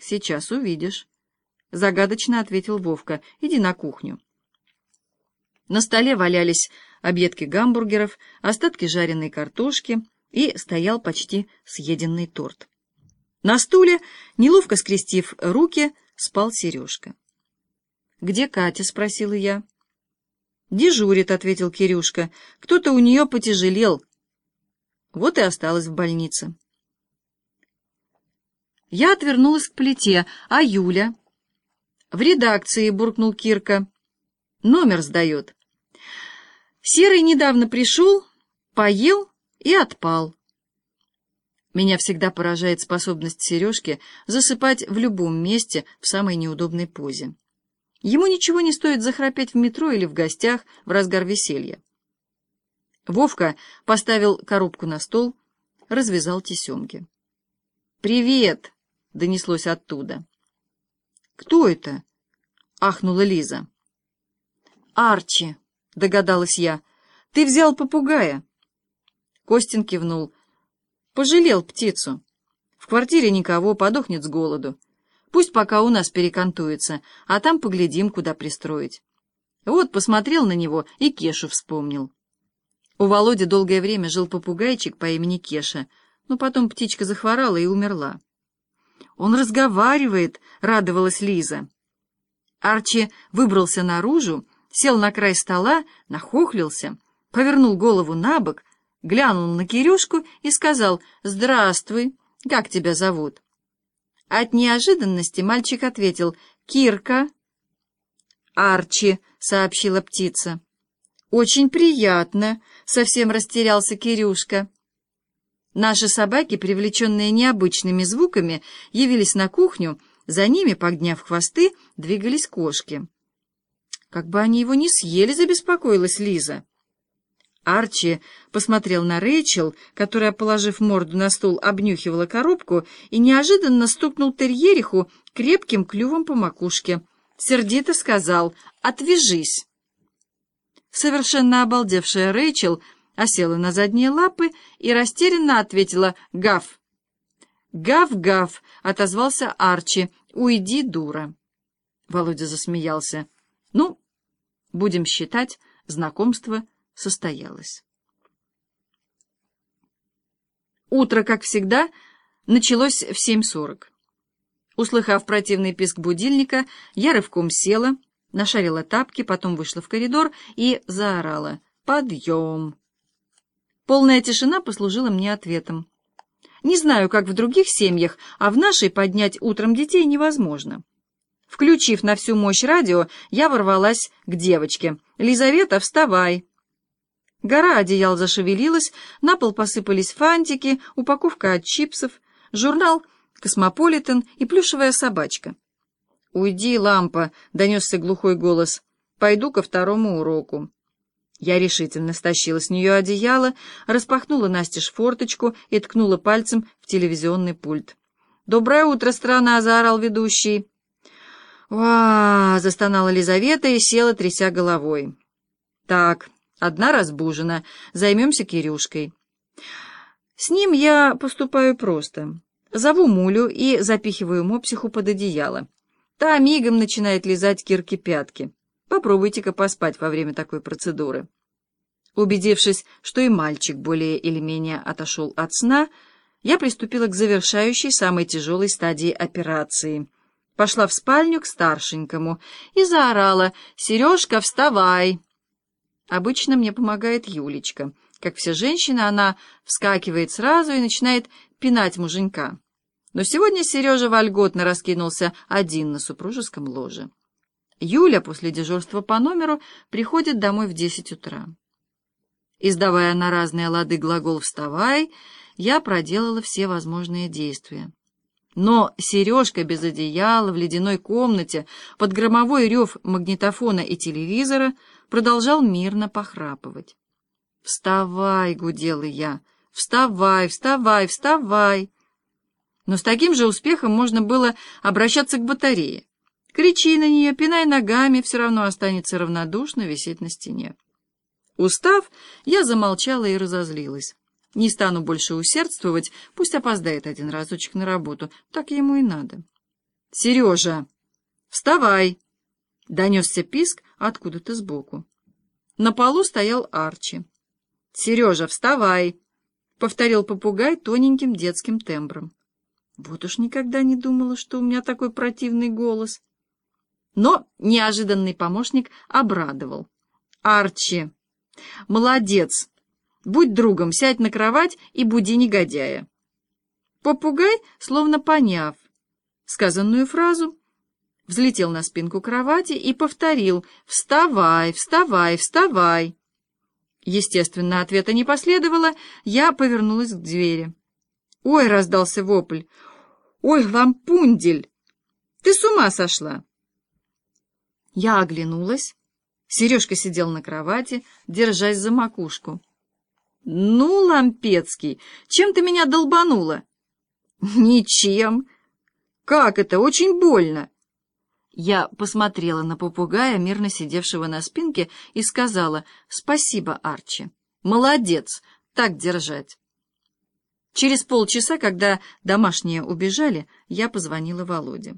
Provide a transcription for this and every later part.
Сейчас увидишь. Загадочно ответил Вовка. Иди на кухню. На столе валялись объедки гамбургеров, остатки жареной картошки и стоял почти съеденный торт. На стуле, неловко скрестив руки, спал Сережка. «Где Катя?» — спросила я. «Дежурит», — ответил Кирюшка. «Кто-то у нее потяжелел. Вот и осталась в больнице». Я отвернулась к плите. «А Юля?» «В редакции», — буркнул Кирка. «Номер сдает». Серый недавно пришел, поел и отпал. Меня всегда поражает способность Сережки засыпать в любом месте в самой неудобной позе. Ему ничего не стоит захрапеть в метро или в гостях в разгар веселья. Вовка поставил коробку на стол, развязал тесемки. «Привет!» — донеслось оттуда. «Кто это?» — ахнула Лиза. «Арчи!» — догадалась я. «Ты взял попугая?» Костин кивнул. «Пожалел птицу. В квартире никого, подохнет с голоду. Пусть пока у нас перекантуется, а там поглядим, куда пристроить». Вот посмотрел на него и Кешу вспомнил. У Володи долгое время жил попугайчик по имени Кеша, но потом птичка захворала и умерла. «Он разговаривает», — радовалась Лиза. Арчи выбрался наружу, сел на край стола, нахохлился, повернул голову на бок, глянул на Кирюшку и сказал «Здравствуй, как тебя зовут?» От неожиданности мальчик ответил «Кирка». «Арчи», — сообщила птица. «Очень приятно», — совсем растерялся Кирюшка. Наши собаки, привлеченные необычными звуками, явились на кухню, за ними, подняв хвосты, двигались кошки. Как бы они его не съели, забеспокоилась Лиза. Арчи посмотрел на Рэйчел, которая, положив морду на стол, обнюхивала коробку и неожиданно стукнул терьериху крепким клювом по макушке. Сердито сказал «Отвяжись!». Совершенно обалдевшая Рэйчел осела на задние лапы и растерянно ответила «Гав!». «Гав-гав!» — отозвался Арчи. «Уйди, дура!» Володя засмеялся. «Ну, Будем считать, знакомство состоялось. Утро, как всегда, началось в 7.40. Услыхав противный писк будильника, я рывком села, нашарила тапки, потом вышла в коридор и заорала «Подъем!». Полная тишина послужила мне ответом. Не знаю, как в других семьях, а в нашей поднять утром детей невозможно. Включив на всю мощь радио, я ворвалась к девочке. «Лизавета, вставай!» Гора одеял зашевелилась, на пол посыпались фантики, упаковка от чипсов, журнал «Космополитен» и плюшевая собачка. «Уйди, Лампа!» — донесся глухой голос. «Пойду ко второму уроку». Я решительно стащила с нее одеяло, распахнула настежь форточку и ткнула пальцем в телевизионный пульт. «Доброе утро, страна!» — заорал ведущий. «Ва!» — застонала Лизавета и села, тряся головой. «Так, одна разбужена. Займемся Кирюшкой». С ним я поступаю просто. Зову Мулю и запихиваю мопсиху под одеяло. Та мигом начинает лизать Кирки пятки. Попробуйте-ка поспать во время такой процедуры. Убедившись, что и мальчик более или менее отошел от сна, я приступила к завершающей, самой тяжелой стадии операции — пошла в спальню к старшенькому и заорала «Сережка, вставай!». Обычно мне помогает Юлечка. Как все женщины, она вскакивает сразу и начинает пинать муженька. Но сегодня Сережа вольготно раскинулся один на супружеском ложе. Юля после дежурства по номеру приходит домой в десять утра. Издавая на разные лады глагол «вставай», я проделала все возможные действия. Но сережка без одеяла в ледяной комнате под громовой рев магнитофона и телевизора продолжал мирно похрапывать. «Вставай!» — гудела я. «Вставай, вставай, вставай!» Но с таким же успехом можно было обращаться к батарее. Кричи на нее, пинай ногами, все равно останется равнодушно висеть на стене. Устав, я замолчала и разозлилась. Не стану больше усердствовать, пусть опоздает один разочек на работу, так ему и надо. «Сережа, вставай!» — донесся писк откуда-то сбоку. На полу стоял Арчи. «Сережа, вставай!» — повторил попугай тоненьким детским тембром. Вот уж никогда не думала, что у меня такой противный голос. Но неожиданный помощник обрадовал. «Арчи! Молодец! Будь другом, сядь на кровать и буди негодяя!» Попугай, словно поняв сказанную фразу, взлетел на спинку кровати и повторил «Вставай, вставай, вставай!» Естественно, ответа не последовало, я повернулась к двери. «Ой!» — раздался вопль. «Ой, лампундель! Ты с ума сошла!» Я оглянулась. Сережка сидел на кровати, держась за макушку. «Ну, Лампецкий, чем ты меня долбанула?» «Ничем. Как это? Очень больно!» Я посмотрела на попугая, мирно сидевшего на спинке, и сказала «Спасибо, Арчи. Молодец, так держать». Через полчаса, когда домашние убежали, я позвонила Володе.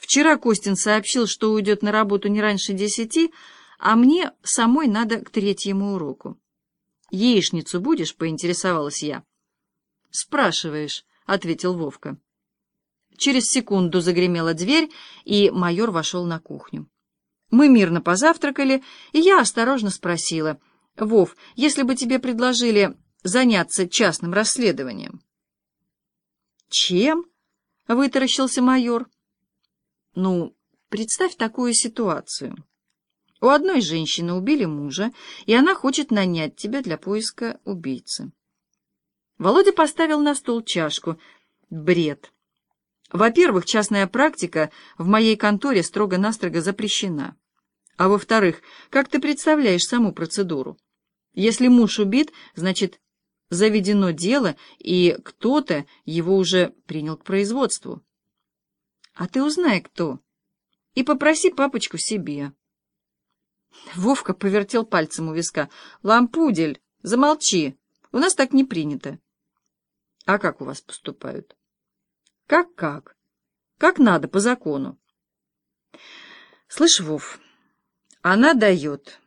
Вчера Костин сообщил, что уйдет на работу не раньше десяти, а мне самой надо к третьему уроку. «Яичницу будешь?» — поинтересовалась я. «Спрашиваешь», — ответил Вовка. Через секунду загремела дверь, и майор вошел на кухню. Мы мирно позавтракали, и я осторожно спросила, «Вов, если бы тебе предложили заняться частным расследованием. «Чем?» — вытаращился майор. «Ну, представь такую ситуацию. У одной женщины убили мужа, и она хочет нанять тебя для поиска убийцы». Володя поставил на стол чашку. Бред. Во-первых, частная практика в моей конторе строго-настрого запрещена. А во-вторых, как ты представляешь саму процедуру? Если муж убит, значит, заведено дело, и кто-то его уже принял к производству. А ты узнай, кто, и попроси папочку себе. Вовка повертел пальцем у виска. «Лампудель, замолчи, у нас так не принято». «А как у вас поступают?» «Как-как? Как надо, по закону». «Слышь, Вов, она дает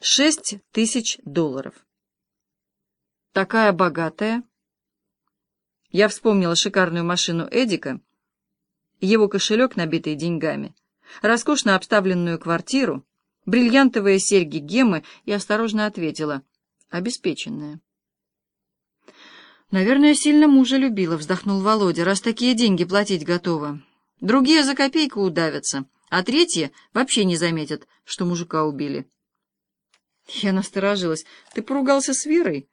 шесть тысяч долларов». Такая богатая. Я вспомнила шикарную машину Эдика, его кошелек, набитый деньгами, роскошно обставленную квартиру, бриллиантовые серьги Гемы и осторожно ответила «обеспеченная». «Наверное, сильно мужа любила», — вздохнул Володя, «раз такие деньги платить готова. Другие за копейку удавятся, а третьи вообще не заметят, что мужика убили». Я насторожилась. «Ты поругался с Верой?»